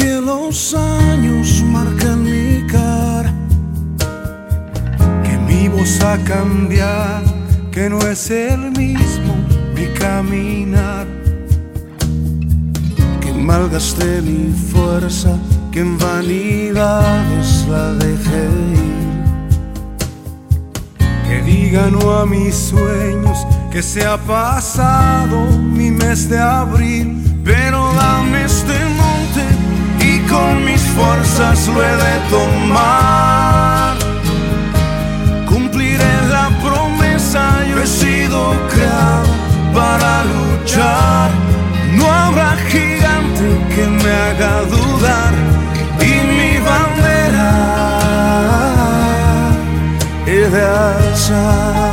que los años marcan mi cara. Que mi voz ha cambiado, que no es el mismo mi caminar. Que malgasté mi fuerza, que en vanidades la dejé ir. Que diga no a mis sueños, que se ha pasado mi mes de abril, pero dame este fuerzas lo he de tomar. Cumpliré la promesa, yo he sido creado para luchar. No habrá gigante que me haga dudar y mi bandera he de alzar.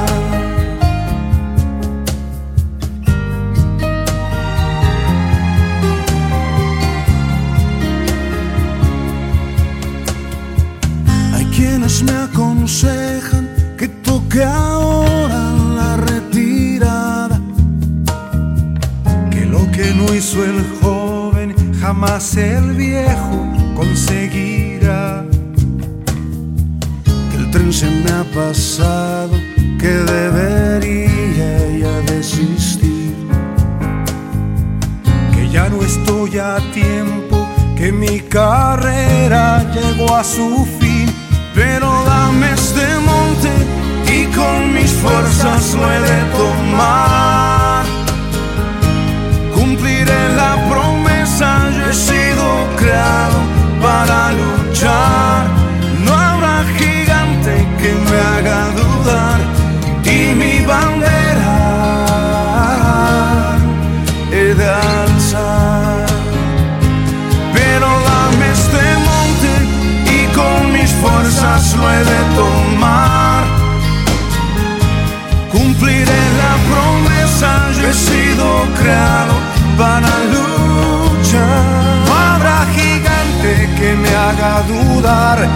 Me aconsejan que toque ahora la retirada, que lo que no hizo el joven jamás el viejo conseguirá. Que el tren se me ha pasado, que debería ya desistir, que ya no estoy a tiempo, que mi carrera llegó a su fin, dame este monte y con mis fuerzas para luchar. No habrá gigante que me haga dudar